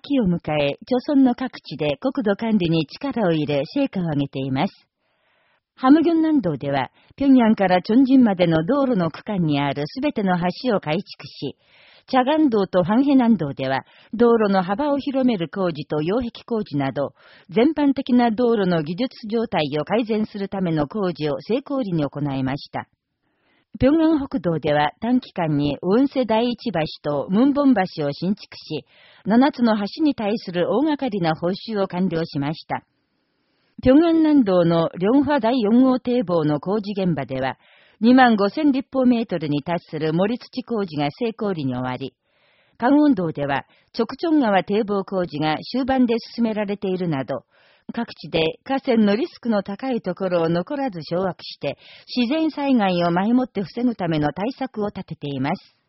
秋を迎え、朝村の各地で国土管理に力を入れ成果を上げています。ハムギョン南道では、平壌からチョンジンまでの道路の区間にあるすべての橋を改築し、チャガン道とファンヘ南道では、道路の幅を広める工事と擁壁工事など、全般的な道路の技術状態を改善するための工事を成功裏に行いました。平壌北道では短期間に雲世第一橋とムンボン橋を新築し、7つの橋に対する大掛かりな報酬を完了しました。平壌南道の両波第4号堤防の工事現場では、2万5千立方メートルに達する森土工事が成功裏に終わり、関温道では直町川堤防工事が終盤で進められているなど、各地で河川のリスクの高いところを残らず掌握して、自然災害を前もって防ぐための対策を立てています。